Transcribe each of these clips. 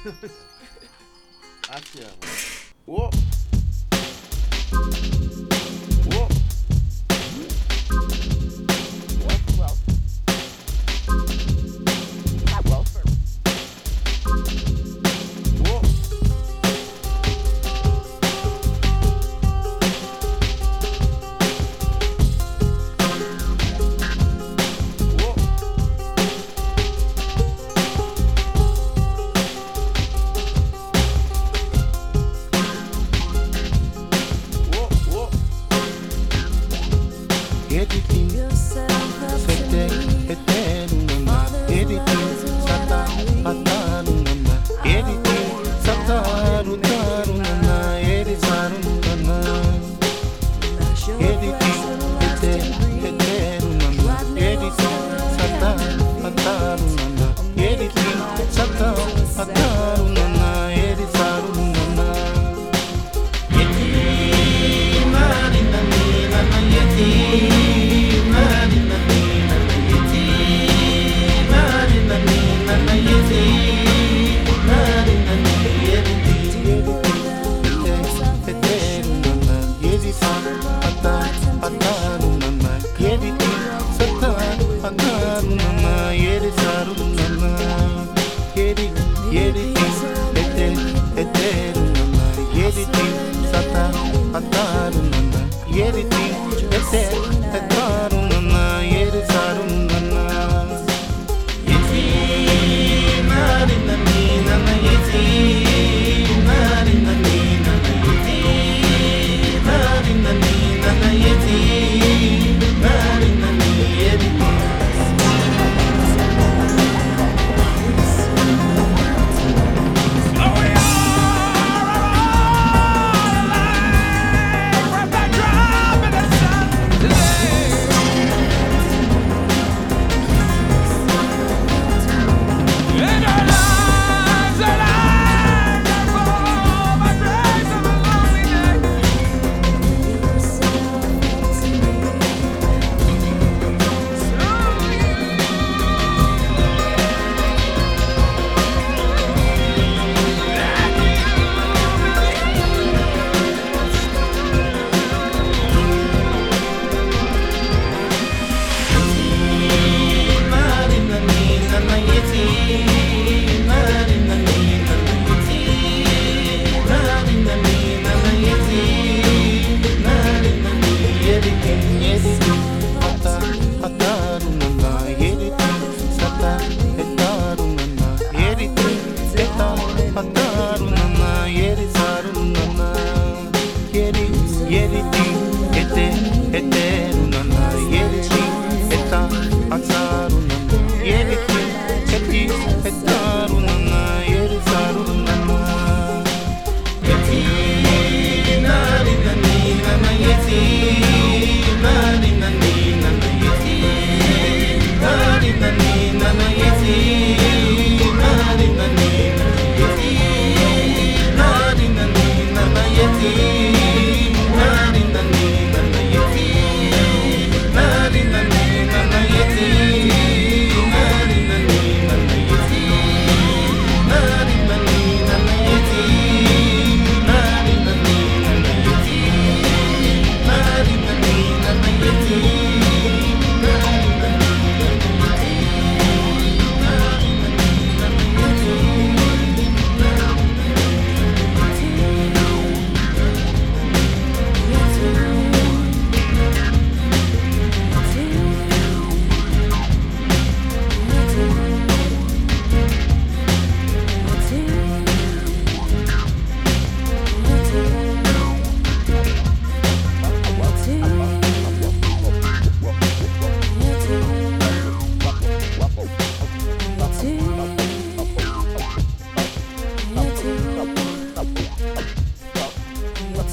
아트야. 오. get it in yeri sarunana yeri yeri ete ete runana yeri sata atarunana yeri ete etarunana yeri sarunana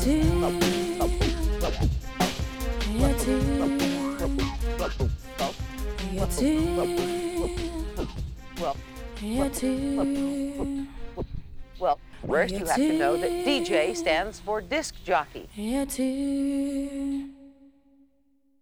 Well, first you have to know that DJ stands for disc jockey.